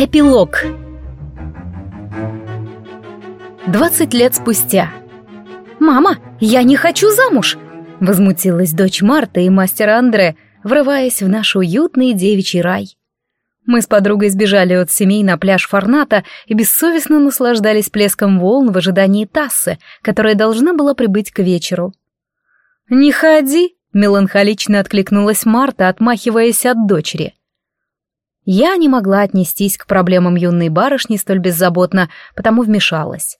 Эпилог 20 лет спустя. «Мама, я не хочу замуж!» Возмутилась дочь Марта и мастера Андре, врываясь в наш уютный девичий рай. Мы с подругой сбежали от семей на пляж Форната и бессовестно наслаждались плеском волн в ожидании Тассы, которая должна была прибыть к вечеру. «Не ходи!» — меланхолично откликнулась Марта, отмахиваясь от дочери. Я не могла отнестись к проблемам юной барышни столь беззаботно, потому вмешалась.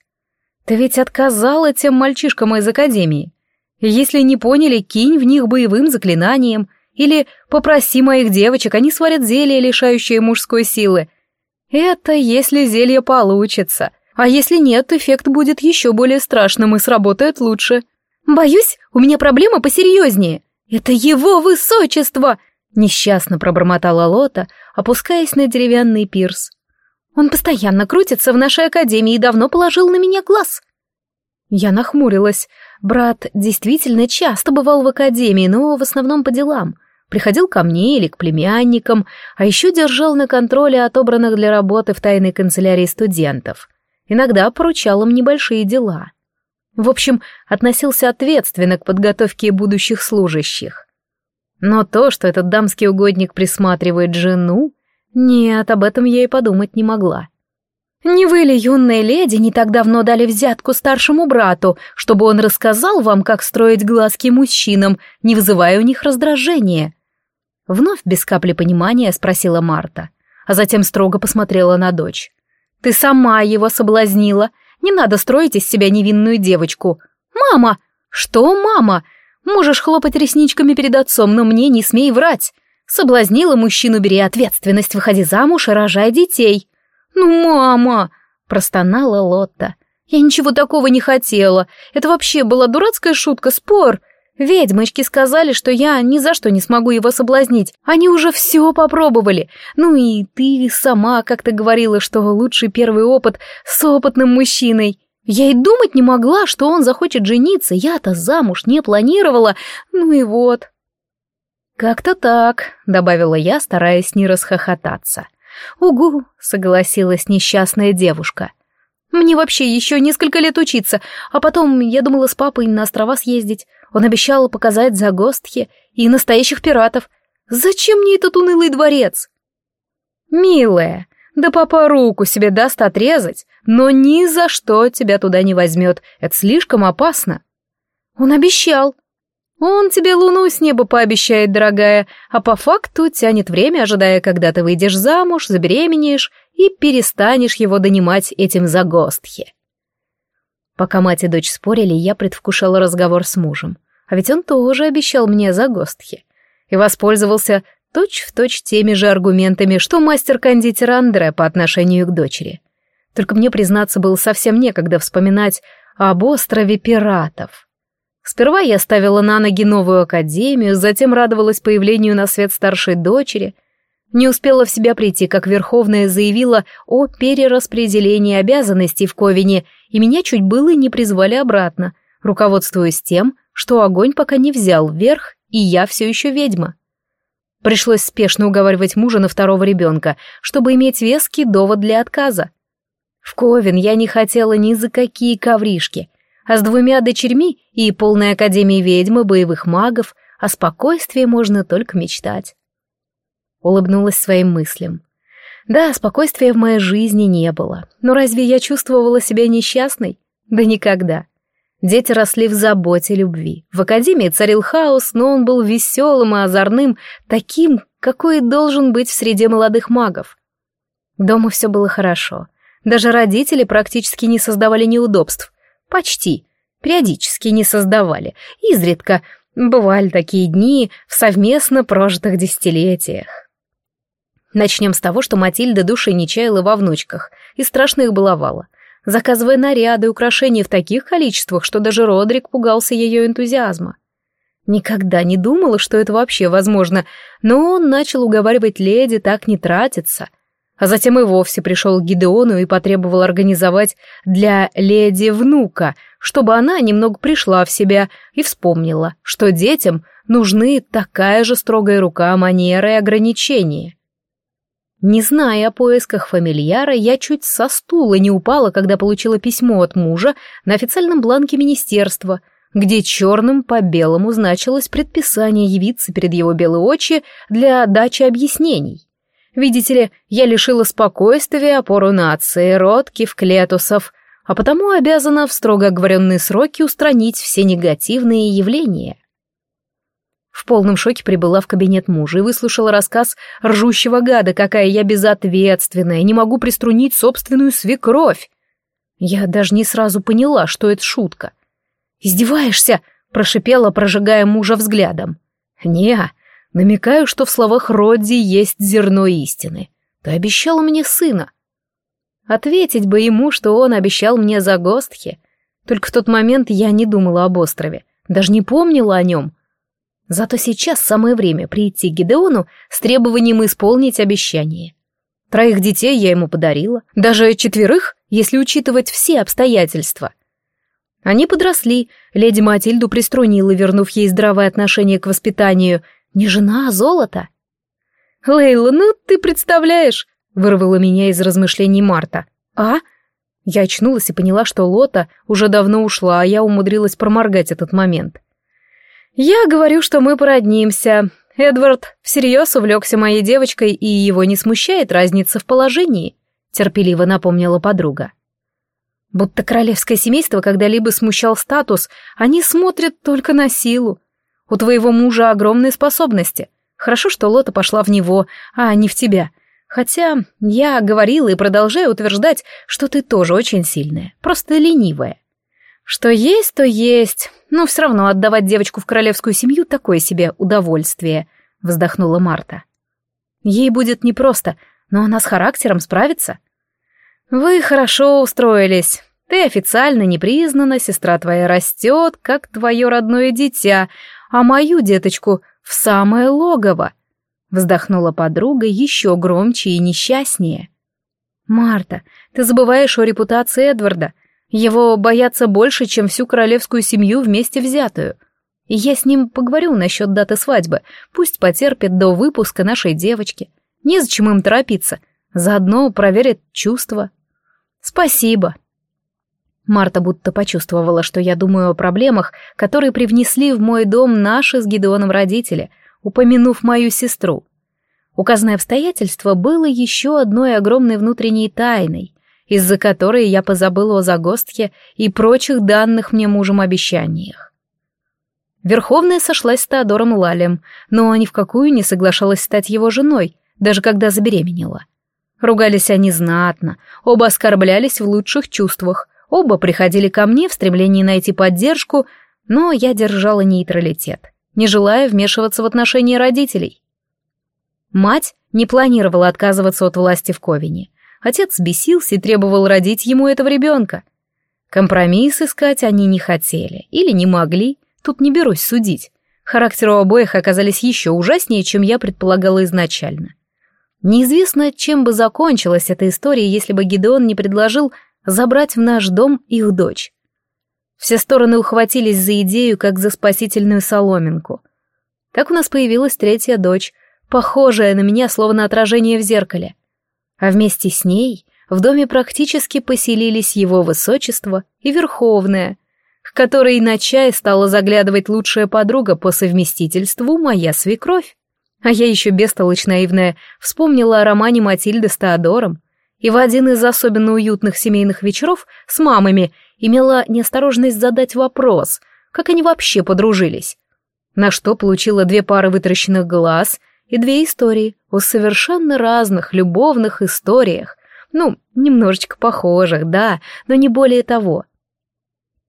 «Ты ведь отказала тем мальчишкам из академии. Если не поняли, кинь в них боевым заклинанием, или попроси моих девочек, они сварят зелье, лишающее мужской силы. Это если зелье получится, а если нет, эффект будет еще более страшным и сработает лучше. Боюсь, у меня проблема посерьезнее. Это его высочество!» Несчастно пробормотала Лота, опускаясь на деревянный пирс. «Он постоянно крутится в нашей академии и давно положил на меня глаз». Я нахмурилась. Брат действительно часто бывал в академии, но в основном по делам. Приходил ко мне или к племянникам, а еще держал на контроле отобранных для работы в тайной канцелярии студентов. Иногда поручал им небольшие дела. В общем, относился ответственно к подготовке будущих служащих. Но то, что этот дамский угодник присматривает жену, нет, об этом я и подумать не могла. Не вы ли, юная леди, не так давно дали взятку старшему брату, чтобы он рассказал вам, как строить глазки мужчинам, не вызывая у них раздражения? Вновь без капли понимания спросила Марта, а затем строго посмотрела на дочь. Ты сама его соблазнила. Не надо строить из себя невинную девочку. Мама! Что, мама? Можешь хлопать ресничками перед отцом, но мне не смей врать. Соблазнила мужчину, бери ответственность, выходи замуж и рожай детей. Ну, мама, простонала Лотта. Я ничего такого не хотела. Это вообще была дурацкая шутка, спор. Ведьмочки сказали, что я ни за что не смогу его соблазнить. Они уже все попробовали. Ну и ты сама как-то говорила, что лучший первый опыт с опытным мужчиной. Я и думать не могла, что он захочет жениться, я-то замуж не планировала, ну и вот. «Как-то так», — добавила я, стараясь не расхохотаться. «Угу», — согласилась несчастная девушка. «Мне вообще еще несколько лет учиться, а потом я думала с папой на острова съездить. Он обещал показать загостхи и настоящих пиратов. Зачем мне этот унылый дворец?» «Милая, да папа руку себе даст отрезать, но ни за что тебя туда не возьмет. Это слишком опасно. Он обещал. Он тебе луну с неба пообещает, дорогая, а по факту тянет время, ожидая, когда ты выйдешь замуж, забеременеешь и перестанешь его донимать этим загостхи. Пока мать и дочь спорили, я предвкушала разговор с мужем. А ведь он тоже обещал мне загостхи. И воспользовался точь-в-точь теми же аргументами, что мастер-кондитер Андре по отношению к дочери. Только мне, признаться, было совсем некогда вспоминать об острове пиратов. Сперва я ставила на ноги новую академию, затем радовалась появлению на свет старшей дочери. Не успела в себя прийти, как Верховная заявила о перераспределении обязанностей в Ковине, и меня чуть было не призвали обратно, руководствуясь тем, что огонь пока не взял вверх, и я все еще ведьма. Пришлось спешно уговаривать мужа на второго ребенка, чтобы иметь веский довод для отказа. В Ковен я не хотела ни за какие ковришки, а с двумя дочерьми и полной академией ведьм и боевых магов о спокойствии можно только мечтать. Улыбнулась своим мыслям. Да, спокойствия в моей жизни не было, но разве я чувствовала себя несчастной? Да никогда. Дети росли в заботе любви. В академии царил хаос, но он был веселым и озорным, таким, какой должен быть в среде молодых магов. Дома все было хорошо. Даже родители практически не создавали неудобств. Почти. Периодически не создавали. Изредка. Бывали такие дни в совместно прожитых десятилетиях. Начнем с того, что Матильда души не чаяла во внучках и страшно их баловала заказывая наряды и украшения в таких количествах, что даже Родрик пугался ее энтузиазма. Никогда не думала, что это вообще возможно, но он начал уговаривать леди так не тратиться. А затем и вовсе пришел к Гидеону и потребовал организовать для леди внука, чтобы она немного пришла в себя и вспомнила, что детям нужны такая же строгая рука, манеры и ограничения. Не зная о поисках фамильяра, я чуть со стула не упала, когда получила письмо от мужа на официальном бланке министерства, где черным по белому значилось предписание явиться перед его белые очи для дачи объяснений. Видите ли, я лишила спокойствия опору нации, род кивклетусов, а потому обязана в строго оговоренные сроки устранить все негативные явления. В полном шоке прибыла в кабинет мужа и выслушала рассказ ржущего гада, какая я безответственная, не могу приструнить собственную свекровь. Я даже не сразу поняла, что это шутка. «Издеваешься?» — прошипела, прожигая мужа взглядом. «Не, намекаю, что в словах Родди есть зерно истины. Ты обещала мне сына». Ответить бы ему, что он обещал мне за Гостхи. Только в тот момент я не думала об острове, даже не помнила о нем — Зато сейчас самое время прийти к Гидеону с требованием исполнить обещание. Троих детей я ему подарила, даже четверых, если учитывать все обстоятельства. Они подросли, леди Матильду приструнила, вернув ей здравое отношение к воспитанию. Не жена, а золото. «Лейла, ну ты представляешь!» — вырвала меня из размышлений Марта. «А?» Я очнулась и поняла, что Лота уже давно ушла, а я умудрилась проморгать этот момент. «Я говорю, что мы породнимся. Эдвард всерьез увлекся моей девочкой, и его не смущает разница в положении», — терпеливо напомнила подруга. Будто королевское семейство когда-либо смущал статус, они смотрят только на силу. У твоего мужа огромные способности. Хорошо, что Лота пошла в него, а не в тебя. Хотя я говорила и продолжаю утверждать, что ты тоже очень сильная, просто ленивая. Что есть, то есть. Но все равно отдавать девочку в королевскую семью такое себе удовольствие, вздохнула Марта. Ей будет непросто, но она с характером справится. Вы хорошо устроились. Ты официально не признана, сестра твоя растет, как твое родное дитя, а мою деточку в самое логово. Вздохнула подруга еще громче и несчастнее. «Марта, ты забываешь о репутации Эдварда. Его боятся больше, чем всю королевскую семью вместе взятую. И я с ним поговорю насчет даты свадьбы. Пусть потерпит до выпуска нашей девочки. Незачем им торопиться. Заодно проверят чувства. Спасибо. Марта будто почувствовала, что я думаю о проблемах, которые привнесли в мой дом наши с Гидеоном родители, упомянув мою сестру. Указанное обстоятельство было еще одной огромной внутренней тайной, из-за которой я позабыла о загостке и прочих данных мне мужем обещаниях. Верховная сошлась с Теодором Лалем, но ни в какую не соглашалась стать его женой, даже когда забеременела. Ругались они знатно, оба оскорблялись в лучших чувствах, оба приходили ко мне в стремлении найти поддержку, но я держала нейтралитет, не желая вмешиваться в отношения родителей. Мать не планировала отказываться от власти в Ковине, Отец бесился и требовал родить ему этого ребенка. Компромисс искать они не хотели или не могли, тут не берусь судить. Характеры обоих оказались еще ужаснее, чем я предполагала изначально. Неизвестно, чем бы закончилась эта история, если бы Гидеон не предложил забрать в наш дом их дочь. Все стороны ухватились за идею, как за спасительную соломинку. Так у нас появилась третья дочь, похожая на меня, словно отражение в зеркале а вместе с ней в доме практически поселились его высочество и верховная, к которой на чай стала заглядывать лучшая подруга по совместительству моя свекровь. А я еще бестолочь наивная вспомнила о романе Матильды с Теодором, и в один из особенно уютных семейных вечеров с мамами имела неосторожность задать вопрос, как они вообще подружились. На что получила две пары вытаращенных глаз и две истории о совершенно разных любовных историях. Ну, немножечко похожих, да, но не более того.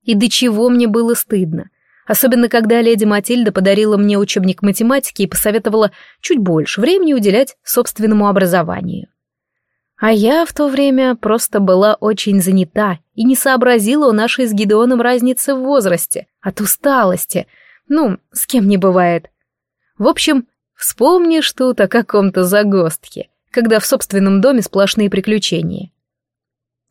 И до чего мне было стыдно. Особенно, когда леди Матильда подарила мне учебник математики и посоветовала чуть больше времени уделять собственному образованию. А я в то время просто была очень занята и не сообразила у нашей с Гидеоном разницы в возрасте, от усталости. Ну, с кем не бывает. В общем, Вспомнишь тут о каком-то загостке, когда в собственном доме сплошные приключения.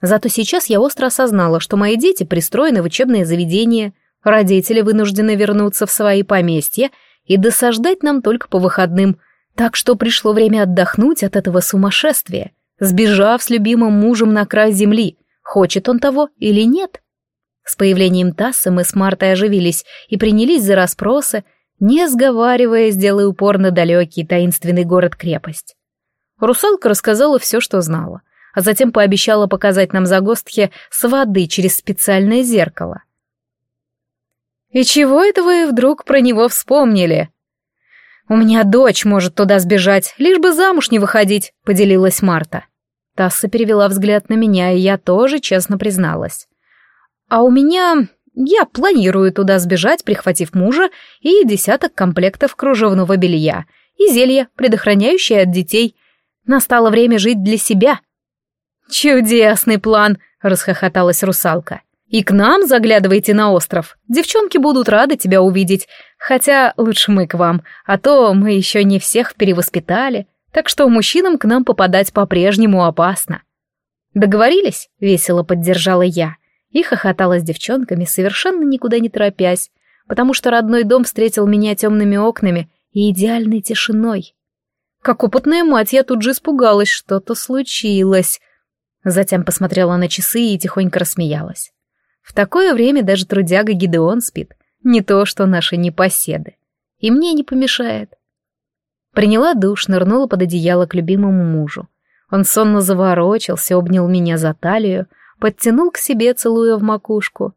Зато сейчас я остро осознала, что мои дети пристроены в учебное заведение, родители вынуждены вернуться в свои поместья и досаждать нам только по выходным, Так что пришло время отдохнуть от этого сумасшествия, сбежав с любимым мужем на край земли, хочет он того или нет. С появлением Тассы мы с Мартой оживились и принялись за расспросы, не сговариваясь, делая упор на далекий таинственный город-крепость. Русалка рассказала все, что знала, а затем пообещала показать нам загостки с воды через специальное зеркало. «И чего это вы вдруг про него вспомнили?» «У меня дочь может туда сбежать, лишь бы замуж не выходить», — поделилась Марта. Тасса перевела взгляд на меня, и я тоже честно призналась. «А у меня... Я планирую туда сбежать, прихватив мужа и десяток комплектов кружевного белья и зелья, предохраняющее от детей. Настало время жить для себя». «Чудесный план!» — расхохоталась русалка. «И к нам заглядывайте на остров. Девчонки будут рады тебя увидеть. Хотя лучше мы к вам, а то мы еще не всех перевоспитали. Так что мужчинам к нам попадать по-прежнему опасно». «Договорились?» — весело поддержала я. И хохотала с девчонками, совершенно никуда не торопясь, потому что родной дом встретил меня темными окнами и идеальной тишиной. Как опытная мать, я тут же испугалась, что-то случилось. Затем посмотрела на часы и тихонько рассмеялась. В такое время даже трудяга Гидеон спит, не то что наши непоседы. И мне не помешает. Приняла душ, нырнула под одеяло к любимому мужу. Он сонно заворочился, обнял меня за талию, подтянул к себе, целуя в макушку.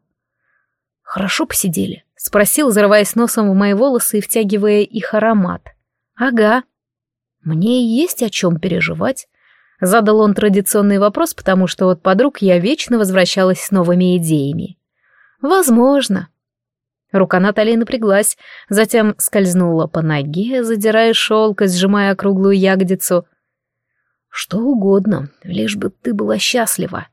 «Хорошо посидели?» — спросил, зарываясь носом в мои волосы и втягивая их аромат. «Ага. Мне и есть о чем переживать». Задал он традиционный вопрос, потому что от подруг я вечно возвращалась с новыми идеями. «Возможно». Рука Натальи напряглась, затем скользнула по ноге, задирая шелк и сжимая круглую ягодицу. «Что угодно, лишь бы ты была счастлива»,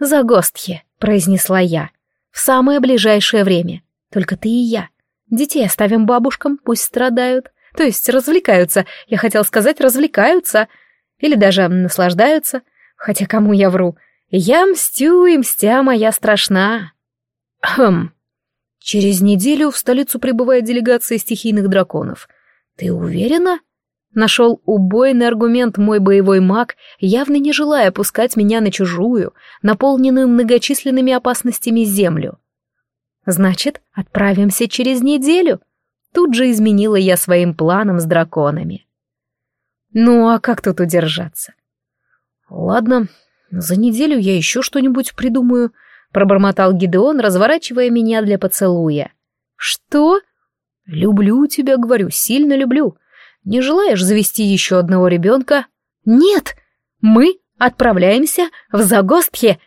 «Загостхи», — произнесла я. «В самое ближайшее время. Только ты и я. Детей оставим бабушкам, пусть страдают. То есть развлекаются. Я хотел сказать, развлекаются. Или даже наслаждаются. Хотя кому я вру? Я мстю, и мстя моя страшна». «Хм. Через неделю в столицу прибывает делегация стихийных драконов. Ты уверена?» Нашел убойный аргумент мой боевой маг, явно не желая пускать меня на чужую, наполненную многочисленными опасностями землю. Значит, отправимся через неделю. Тут же изменила я своим планом с драконами. Ну а как тут удержаться? Ладно, за неделю я еще что-нибудь придумаю, пробормотал Гидеон, разворачивая меня для поцелуя. Что? Люблю тебя, говорю, сильно люблю. Не желаешь завести еще одного ребенка? Нет! Мы отправляемся в Загостхе,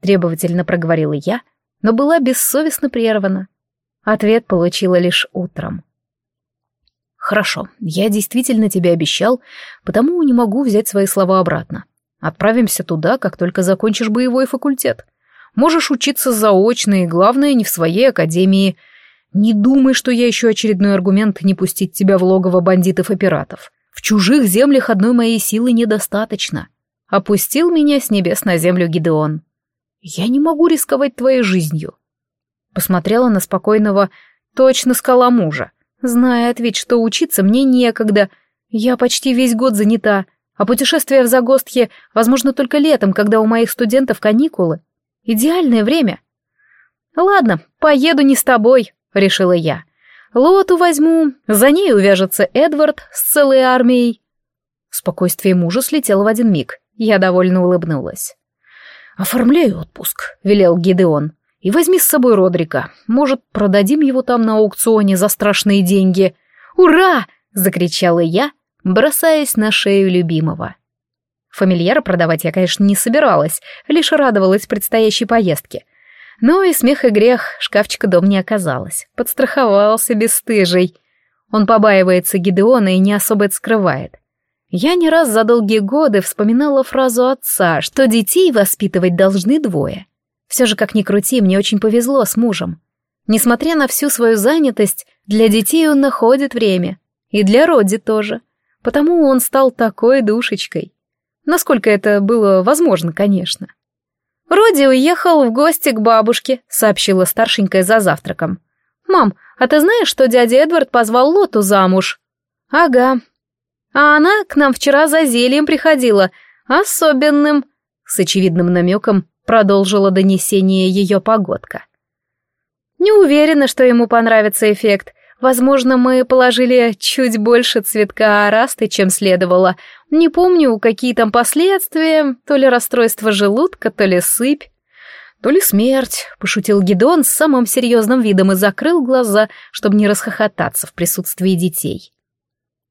требовательно проговорила я, но была бессовестно прервана. Ответ получила лишь утром. Хорошо, я действительно тебе обещал, потому не могу взять свои слова обратно. Отправимся туда, как только закончишь боевой факультет. Можешь учиться заочно и, главное, не в своей академии — не думай, что я ищу очередной аргумент не пустить тебя в логово бандитов и пиратов. В чужих землях одной моей силы недостаточно. Опустил меня с небес на землю Гидеон. Я не могу рисковать твоей жизнью. Посмотрела на спокойного, точно скала мужа. Знает ведь, что учиться мне некогда. Я почти весь год занята, а путешествие в Загостхе возможно только летом, когда у моих студентов каникулы. Идеальное время. Ладно, поеду не с тобой, решила я. Лоту возьму, за ней увяжется Эдвард с целой армией. Спокойствие мужа слетело в один миг. Я довольно улыбнулась. «Оформляй отпуск», — велел Гидеон. «И возьми с собой Родрика. Может, продадим его там на аукционе за страшные деньги». «Ура!» — закричала я, бросаясь на шею любимого. Фамильяра продавать я, конечно, не собиралась, лишь радовалась предстоящей поездке — но и смех и грех шкафчика дом не оказалось. Подстраховался бесстыжий. Он побаивается Гидеона и не особо это скрывает. Я не раз за долгие годы вспоминала фразу отца, что детей воспитывать должны двое. Все же, как ни крути, мне очень повезло с мужем. Несмотря на всю свою занятость, для детей он находит время. И для Роди тоже. Потому он стал такой душечкой. Насколько это было возможно, конечно. «Роди уехал в гости к бабушке», — сообщила старшенькая за завтраком. «Мам, а ты знаешь, что дядя Эдвард позвал Лоту замуж?» «Ага». А она к нам вчера за зельем приходила, особенным, с очевидным намеком продолжила донесение ее погодка. Не уверена, что ему понравится эффект. Возможно, мы положили чуть больше цветка арасты, чем следовало. Не помню, какие там последствия, то ли расстройство желудка, то ли сыпь. То ли смерть, пошутил Гедон с самым серьезным видом и закрыл глаза, чтобы не расхохотаться в присутствии детей.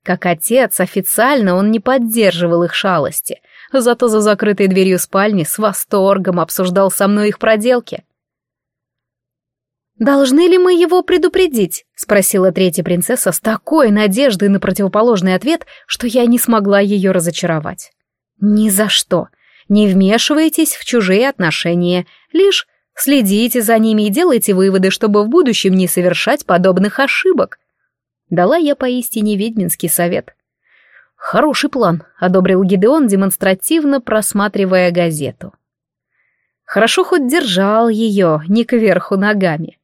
Как отец, официально он не поддерживал их шалости, зато за закрытой дверью спальни с восторгом обсуждал со мной их проделки. «Должны ли мы его предупредить?» — спросила третья принцесса с такой надеждой на противоположный ответ, что я не смогла ее разочаровать. «Ни за что. Не вмешивайтесь в чужие отношения, лишь следите за ними и делайте выводы, чтобы в будущем не совершать подобных ошибок». Дала я поистине ведьминский совет. «Хороший план», — одобрил Гидеон, демонстративно просматривая газету. Хорошо хоть держал ее не кверху ногами.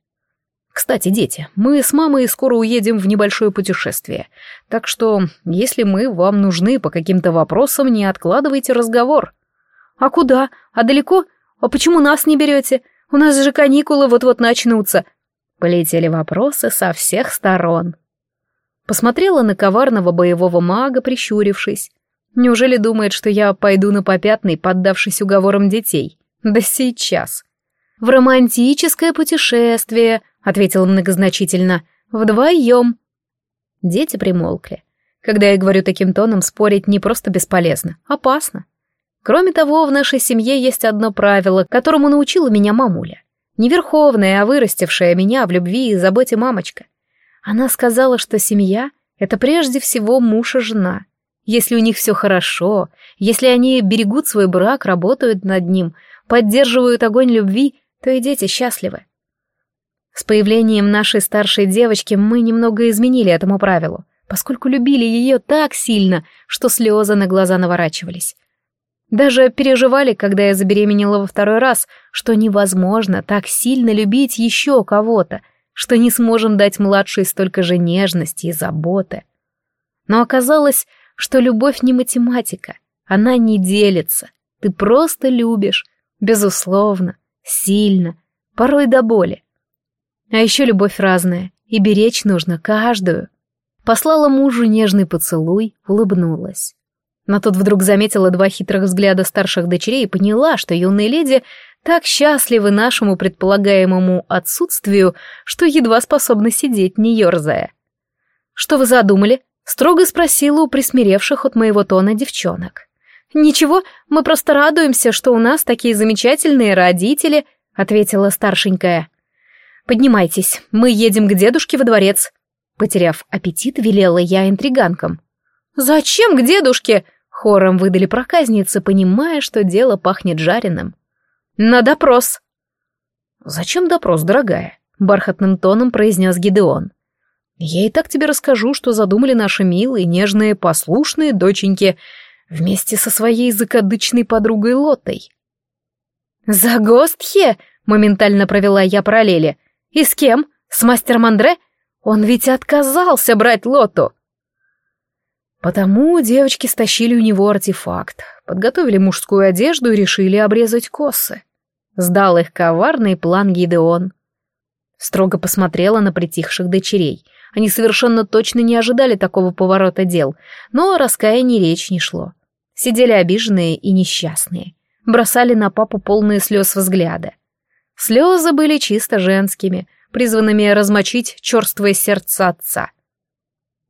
Кстати, дети, мы с мамой скоро уедем в небольшое путешествие, так что, если мы вам нужны по каким-то вопросам, не откладывайте разговор. А куда? А далеко? А почему нас не берете? У нас же каникулы вот-вот начнутся. Полетели вопросы со всех сторон. Посмотрела на коварного боевого мага, прищурившись. Неужели думает, что я пойду на попятный, поддавшись уговорам детей? Да сейчас. В романтическое путешествие, — ответила многозначительно. «Вдвоем». Дети примолкли. Когда я говорю таким тоном, спорить не просто бесполезно, опасно. Кроме того, в нашей семье есть одно правило, которому научила меня мамуля. Не верховная, а вырастившая меня в любви и заботе мамочка. Она сказала, что семья — это прежде всего муж и жена. Если у них все хорошо, если они берегут свой брак, работают над ним, поддерживают огонь любви, то и дети счастливы. С появлением нашей старшей девочки мы немного изменили этому правилу, поскольку любили ее так сильно, что слезы на глаза наворачивались. Даже переживали, когда я забеременела во второй раз, что невозможно так сильно любить еще кого-то, что не сможем дать младшей столько же нежности и заботы. Но оказалось, что любовь не математика, она не делится. Ты просто любишь, безусловно, сильно, порой до боли. А еще любовь разная, и беречь нужно каждую. Послала мужу нежный поцелуй, улыбнулась. Но тут вдруг заметила два хитрых взгляда старших дочерей и поняла, что юные леди так счастливы нашему предполагаемому отсутствию, что едва способны сидеть, не ерзая. «Что вы задумали?» — строго спросила у присмиревших от моего тона девчонок. «Ничего, мы просто радуемся, что у нас такие замечательные родители», — ответила старшенькая. «Поднимайтесь, мы едем к дедушке во дворец». Потеряв аппетит, велела я интриганкам. «Зачем к дедушке?» — хором выдали проказницы, понимая, что дело пахнет жареным. «На допрос». «Зачем допрос, дорогая?» — бархатным тоном произнес Гидеон. «Я и так тебе расскажу, что задумали наши милые, нежные, послушные доченьки вместе со своей закадычной подругой Лотой». «Загостхе!» — моментально провела я параллели — «И с кем? С мастером Андре? Он ведь отказался брать лоту!» Потому девочки стащили у него артефакт, подготовили мужскую одежду и решили обрезать косы. Сдал их коварный план Гидеон. Строго посмотрела на притихших дочерей. Они совершенно точно не ожидали такого поворота дел, но о раскаянии речь не шло. Сидели обиженные и несчастные. Бросали на папу полные слез взгляда. Слезы были чисто женскими, призванными размочить черствое сердце отца.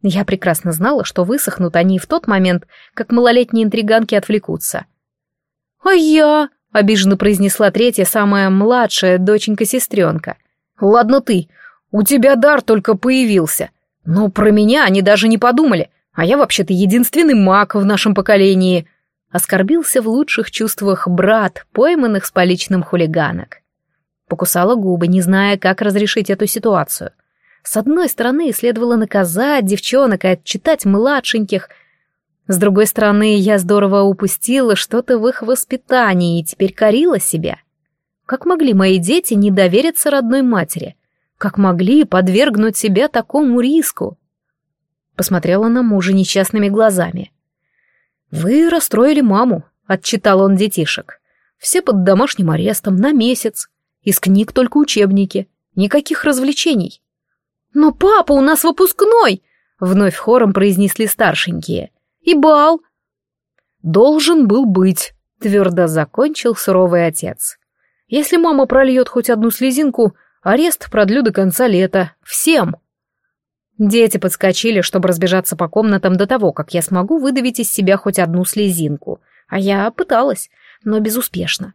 Я прекрасно знала, что высохнут они в тот момент, как малолетние интриганки отвлекутся. «А я...» — обиженно произнесла третья, самая младшая доченька-сестренка. «Ладно ты, у тебя дар только появился. Но про меня они даже не подумали, а я вообще-то единственный маг в нашем поколении». Оскорбился в лучших чувствах брат, пойманных с поличным хулиганок. Покусала губы, не зная, как разрешить эту ситуацию. С одной стороны, следовало наказать девчонок и отчитать младшеньких. С другой стороны, я здорово упустила что-то в их воспитании и теперь корила себя. Как могли мои дети не довериться родной матери? Как могли подвергнуть себя такому риску? Посмотрела на мужа несчастными глазами. «Вы расстроили маму», — отчитал он детишек. «Все под домашним арестом на месяц. Из книг только учебники. Никаких развлечений». «Но папа у нас выпускной!» — вновь хором произнесли старшенькие. «И бал!» «Должен был быть», — твердо закончил суровый отец. «Если мама прольет хоть одну слезинку, арест продлю до конца лета. Всем!» Дети подскочили, чтобы разбежаться по комнатам до того, как я смогу выдавить из себя хоть одну слезинку. А я пыталась, но безуспешно.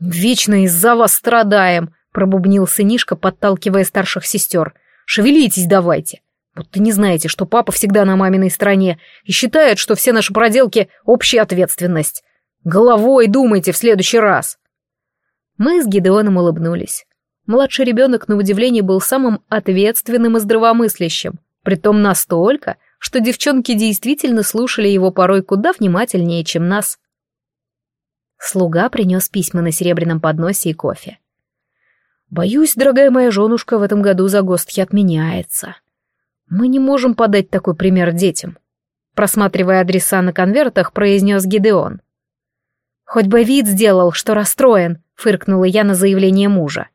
«Вечно из-за вас страдаем», — пробубнил сынишка, подталкивая старших сестер. «Шевелитесь давайте. Будто не знаете, что папа всегда на маминой стороне и считает, что все наши проделки — общая ответственность. Головой думайте в следующий раз». Мы с Гидеоном улыбнулись. Младший ребенок, на удивление, был самым ответственным и здравомыслящим, притом настолько, что девчонки действительно слушали его порой куда внимательнее, чем нас. Слуга принес письма на серебряном подносе и кофе. «Боюсь, дорогая моя женушка, в этом году загостки отменяется. Мы не можем подать такой пример детям», просматривая адреса на конвертах, произнес Гидеон. «Хоть бы вид сделал, что расстроен», — фыркнула я на заявление мужа.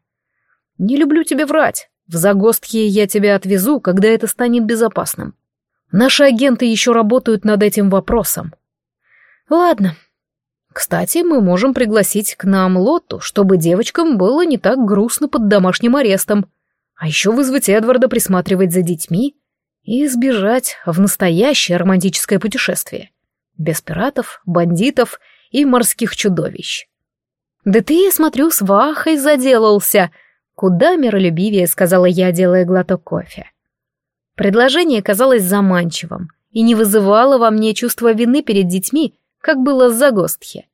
«Не люблю тебе врать. В загостке я тебя отвезу, когда это станет безопасным. Наши агенты еще работают над этим вопросом». «Ладно. Кстати, мы можем пригласить к нам Лотту, чтобы девочкам было не так грустно под домашним арестом. А еще вызвать Эдварда присматривать за детьми и сбежать в настоящее романтическое путешествие. Без пиратов, бандитов и морских чудовищ». «Да ты, я смотрю, с Вахой заделался», Куда миролюбивее, сказала я, делая глоток кофе. Предложение казалось заманчивым и не вызывало во мне чувства вины перед детьми, как было с Загостхи.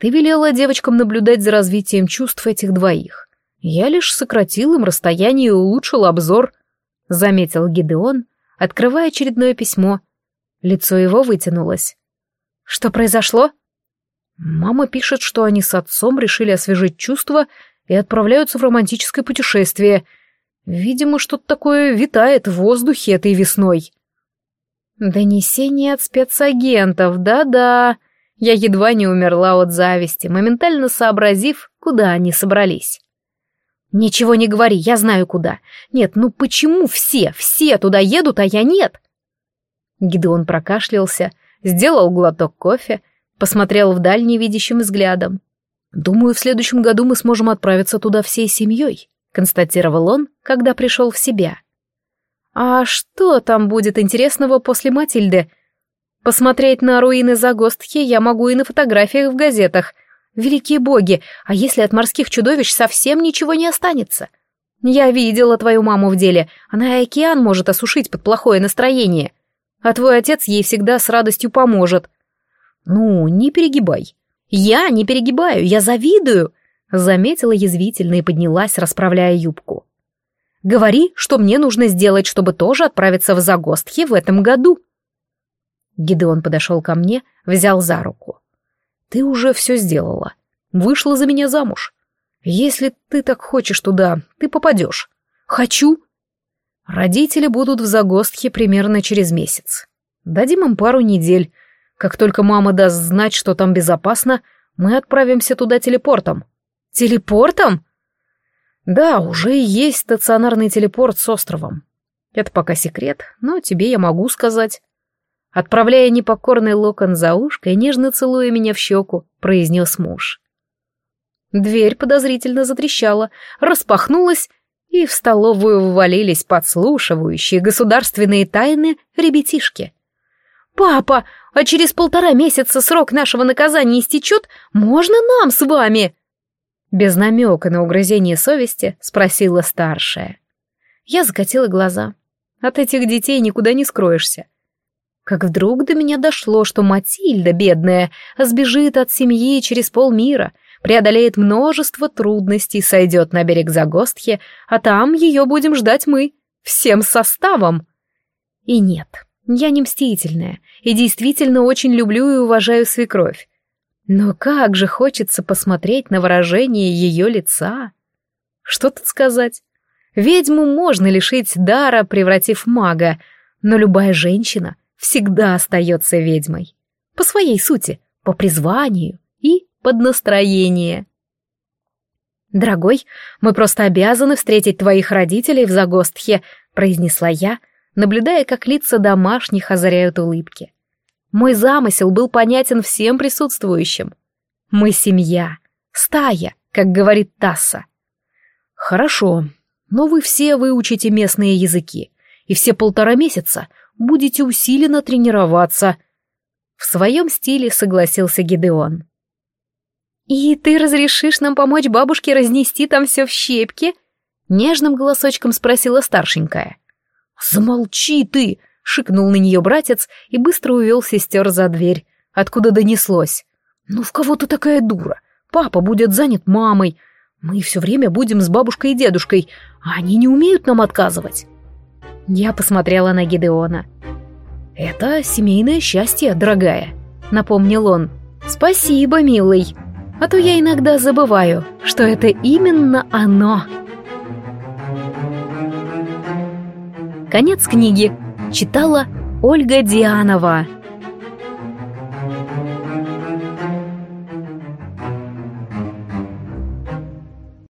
Ты велела девочкам наблюдать за развитием чувств этих двоих. Я лишь сократил им расстояние и улучшил обзор, заметил Гидеон, открывая очередное письмо. Лицо его вытянулось. Что произошло? Мама пишет, что они с отцом решили освежить чувства и отправляются в романтическое путешествие. Видимо, что-то такое витает в воздухе этой весной. Донесение от спецагентов, да-да. Я едва не умерла от зависти, моментально сообразив, куда они собрались. «Ничего не говори, я знаю куда. Нет, ну почему все, все туда едут, а я нет?» Гидеон прокашлялся, сделал глоток кофе, посмотрел вдаль невидящим взглядом. «Думаю, в следующем году мы сможем отправиться туда всей семьей», — констатировал он, когда пришел в себя. «А что там будет интересного после Матильды? Посмотреть на руины Загостхи я могу и на фотографиях в газетах. Великие боги, а если от морских чудовищ совсем ничего не останется? Я видела твою маму в деле, она и океан может осушить под плохое настроение. А твой отец ей всегда с радостью поможет». «Ну, не перегибай», «Я не перегибаю, я завидую», — заметила язвительно и поднялась, расправляя юбку. «Говори, что мне нужно сделать, чтобы тоже отправиться в Загостхе в этом году». Гидеон подошел ко мне, взял за руку. «Ты уже все сделала. Вышла за меня замуж. Если ты так хочешь туда, ты попадешь. Хочу». Родители будут в Загостхе примерно через месяц. Дадим им пару недель, как только мама даст знать, что там безопасно, мы отправимся туда телепортом. Телепортом? Да, уже есть стационарный телепорт с островом. Это пока секрет, но тебе я могу сказать. Отправляя непокорный локон за ушко и нежно целуя меня в щеку, произнес муж. Дверь подозрительно затрещала, распахнулась, и в столовую ввалились подслушивающие государственные тайны ребятишки. «Папа, а через полтора месяца срок нашего наказания истечет, можно нам с вами?» Без намека на угрызение совести спросила старшая. Я закатила глаза. От этих детей никуда не скроешься. Как вдруг до меня дошло, что Матильда, бедная, сбежит от семьи через полмира, преодолеет множество трудностей, сойдет на берег Загостхи, а там ее будем ждать мы, всем составом. И нет, я не мстительная и действительно очень люблю и уважаю свекровь. Но как же хочется посмотреть на выражение ее лица. Что тут сказать? Ведьму можно лишить дара, превратив мага, но любая женщина всегда остается ведьмой. По своей сути, по призванию и под настроение. «Дорогой, мы просто обязаны встретить твоих родителей в Загостхе», произнесла я, наблюдая, как лица домашних озаряют улыбки. Мой замысел был понятен всем присутствующим. Мы семья, стая, как говорит Тасса. Хорошо, но вы все выучите местные языки, и все полтора месяца будете усиленно тренироваться. В своем стиле согласился Гидеон. «И ты разрешишь нам помочь бабушке разнести там все в щепки?» Нежным голосочком спросила старшенькая. «Замолчи ты!» — шикнул на нее братец и быстро увел сестер за дверь, откуда донеслось. «Ну в кого ты такая дура? Папа будет занят мамой. Мы все время будем с бабушкой и дедушкой, а они не умеют нам отказывать». Я посмотрела на Гидеона. «Это семейное счастье, дорогая», — напомнил он. «Спасибо, милый», а то я иногда забываю, что это именно оно. Конец книги. Читала Ольга Дианова.